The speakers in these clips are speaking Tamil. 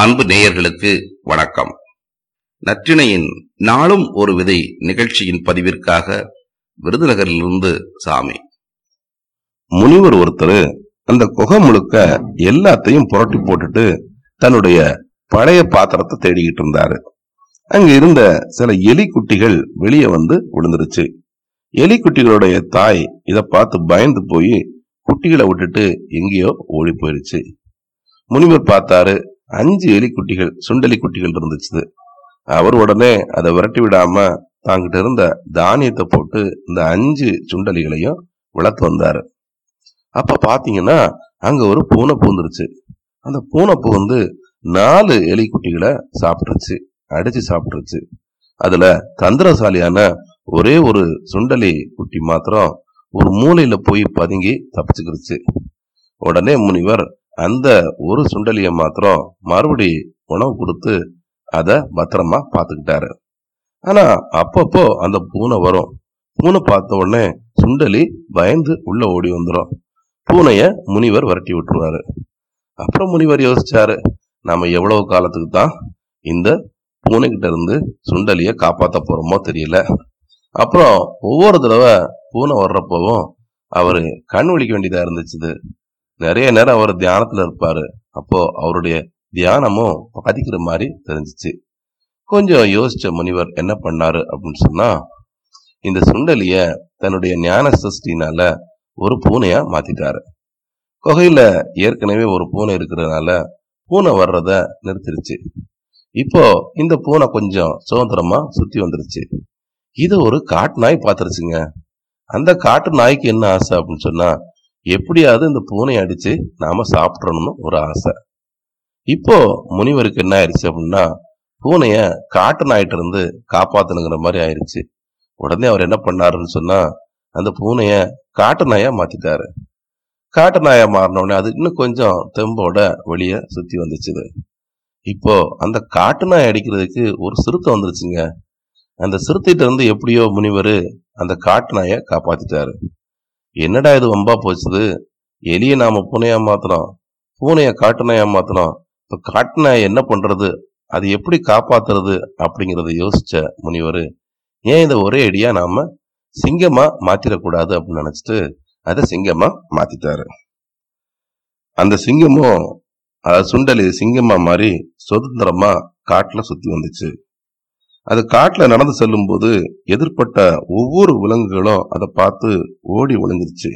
அன்பு நேயர்களுக்கு வணக்கம். நற்றிணையின் நாளும் ஒரு விதை நிகழ்ச்சியின் பதிவிற்காக விருதுநகரிலிருந்து சாமி. முனிவர் ஒருத்தர் அந்த குகை முழுக்க எல்லாத்தையும் புரட்டி போட்டுட்டு தன்னுடைய பழைய பாத்திரத்தை தேடிக்கிட்டு இருந்தாரு. அங்க இருந்த சில எலி குட்டிகள் வெளியே வந்து விழுந்துருச்சு. எலி குட்டிகளுடைய தாய் இத பார்த்து பயந்து போய் குட்டிகளை விட்டுட்டு எங்கேயோ ஓடி போயிருச்சு. முனிவர் பார்த்தாரு அஞ்சு எலிக்குட்டிகள் சுண்டலி குட்டிகள் இருந்துச்சு அவர் உடனே அதை விரட்டி விடாம தாங்கிட்ட இருந்த தானியத்தை போட்டு இந்த அஞ்சு சுண்டலிகளையும் வளர்த்து வந்தாரு. அப்ப பாத்தீங்கன்னா அங்க ஒரு பூனை பூந்துருச்சு. அந்த பூனைப்பூ வந்து நாலு எலிக்குட்டிகளை சாப்பிட்டுருச்சு அடிச்சு சாப்பிட்டுருச்சு. அதுல தந்திரசாலியான ஒரே ஒரு சுண்டலி குட்டி மாத்திரம் ஒரு மூலையில போய் பதுங்கி தப்பிச்சுக்கிருச்சு. உடனே முனிவர் அந்த ஒரு சுண்டலிய மாத்திரம் மறுபடி உணவு கொடுத்து அதை பத்திரமா பார்த்துக்கிட்டாரு. ஆனா அப்பப்போ அந்த பூனை வரும். பூனை பார்த்த உடனே சுண்டலி பயந்து உள்ள ஓடி வந்துடும் பூனைய முனிவர் விரட்டி விட்டுருவாரு. அப்புறம் முனிவர் யோசிச்சாரு நம்ம எவ்வளவு காலத்துக்கு தான் இந்த பூனைகிட்ட இருந்து சுண்டலிய காப்பாத்த போறோமோ தெரியல. அப்புறம் ஒவ்வொரு தடவை பூனை வர்றப்பவும் அவரு கண் விழிக்க வேண்டியதா இருந்துச்சு நிறைய நேரம் அவர் தியானத்துல இருப்பாரு. அப்போ அவருடைய தியானமும் பாதிக்கிற மாதிரி தெரிஞ்சிச்சு. கொஞ்சம் யோசிச்ச முனிவர் என்ன பண்ணாரு அப்படின்னு சொன்னா இந்த சுண்டலிய தன்னுடைய ஞான சிருஷ்டினால ஒரு பூனையா மாத்திட்டாரு. குகையில ஏற்கனவே ஒரு பூனை இருக்கிறதுனால பூனை வர்றத நிறுத்திருச்சு. இப்போ இந்த பூனை கொஞ்சம் சுதந்திரமா சுத்தி வந்துருச்சு. இது ஒரு காட்டு நாய் பார்த்துருச்சுங்க அந்த காட்டு நாய்க்கு என்ன ஆசை அப்படின்னு சொன்னா எப்படியாவது இந்த பூனை அடித்து நாம் சாப்பிட்றணும்னு ஒரு ஆசை. இப்போ முனிவருக்கு என்ன ஆயிடுச்சு அப்படின்னா பூனையை காட்டு நாயிட்ட இருந்து காப்பாத்தணுங்கிற மாதிரி ஆயிடுச்சு. உடனே அவர் என்ன பண்ணாருன்னு சொன்னா அந்த பூனையை காட்டு நாயா மாத்திட்டாரு. காட்டு நாயா மாறினோடனே அது இன்னும் கொஞ்சம் தெம்போட வெளியே சுத்தி வந்துச்சுது இப்போ அந்த காட்டு நாய் அடிக்கிறதுக்கு ஒரு சிறுத்தை வந்துருச்சுங்க. அந்த சிறுத்தைகிட்ட இருந்து எப்படியோ முனிவர் அந்த காட்டு நாயை காப்பாத்திட்டாரு. என்னடா இது வம்பா போச்சுது? எலிய நாம பூனையா மாத்தினோம் பூனையை காட்டுனையா மாத்தினோம் இப்போ காட்டுனா என்ன பண்றது? அது எப்படி காப்பாத்துறது? அப்படிங்கிறத யோசிச்ச முனிவர் ஏன் இதை ஒரே அடியா நாம சிங்கமா மாத்திரக்கூடாது அப்படின்னு நினைச்சிட்டு அதை சிங்கமா மாத்திட்டாரு. அந்த சிங்கமும் அதாவது சுண்டலி சிங்கமா மாதிரி சுதந்திரமா காட்டுல சுத்தி வந்துச்சு. அது காட்டுல நடந்து செல்லும் போது எதிர்பட்ட ஒவ்வொரு விலங்குகளும் அதை பார்த்து ஓடி ஒளிஞ்சிருச்சு.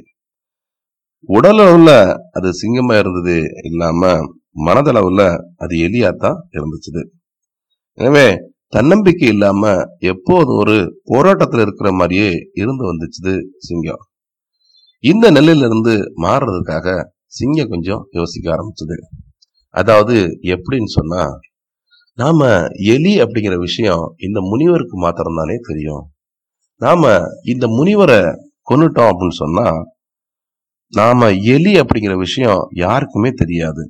உடலளவில் அது சிங்கமா இருந்தது இல்லாம மனதளவுல அது எலியாத்தான் இருந்துச்சுது. எனவே தன்னம்பிக்கை இல்லாம எப்போதும் ஒரு போராட்டத்துல இருக்கிற மாதிரியே இருந்து வந்துச்சுது சிங்கம். இந்த நிலையில இருந்து மாறுறதுக்காக சிங்கம் கொஞ்சம் யோசிக்க ஆரம்பிச்சது. அதாவது எப்படின்னு சொன்னா நாம எலி அப்படிங்கிற விஷயம் இந்த முனிவருக்கு மாத்திரம் தானே தெரியும். நாம இந்த முனிவரை கொண்டுட்டோம் அப்படின்னு சொன்னா நாம எலி அப்படிங்கிற விஷயம் யாருக்குமே தெரியாது.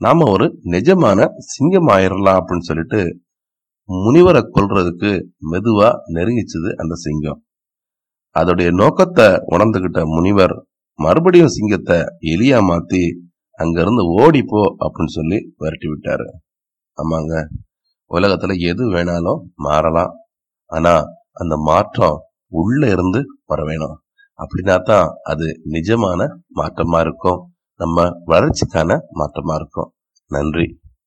நாம ஒரு நிஜமான சிங்கம் ஆயிரலாம் அப்படின்னு சொல்லிட்டு முனிவரை கொல்றதுக்கு மெதுவா நெருங்கிச்சது அந்த சிங்கம். அதோடைய நோக்கத்தை உணர்ந்துகிட்ட முனிவர் மறுபடியும் சிங்கத்தை எலியா மாத்தி அங்கிருந்து ஓடிப்போ அப்படின்னு சொல்லி விரட்டி விட்டாரு ஆமாங்க. உலகத்துல எது வேணாலும் மாறலாம். ஆனா அந்த மாற்றம் உள்ள இருந்து வர வேணும். அப்படின்னா தான் அது நிஜமான மாற்றமா இருக்கும். நம்ம வளர்ச்சிக்கான மாற்றமா இருக்கும். நன்றி.